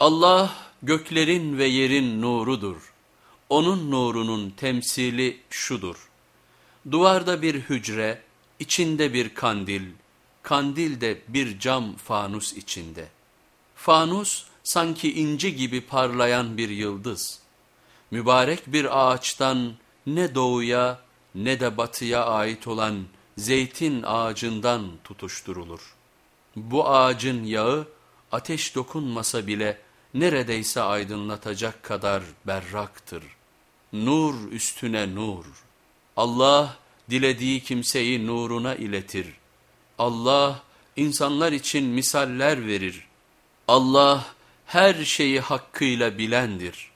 Allah göklerin ve yerin nurudur. Onun nurunun temsili şudur. Duvarda bir hücre, içinde bir kandil, kandil de bir cam fanus içinde. Fanus sanki inci gibi parlayan bir yıldız. Mübarek bir ağaçtan ne doğuya ne de batıya ait olan zeytin ağacından tutuşturulur. Bu ağacın yağı ateş dokunmasa bile neredeyse aydınlatacak kadar berraktır. Nur üstüne nur. Allah dilediği kimseyi nuruna iletir. Allah insanlar için misaller verir. Allah her şeyi hakkıyla bilendir.''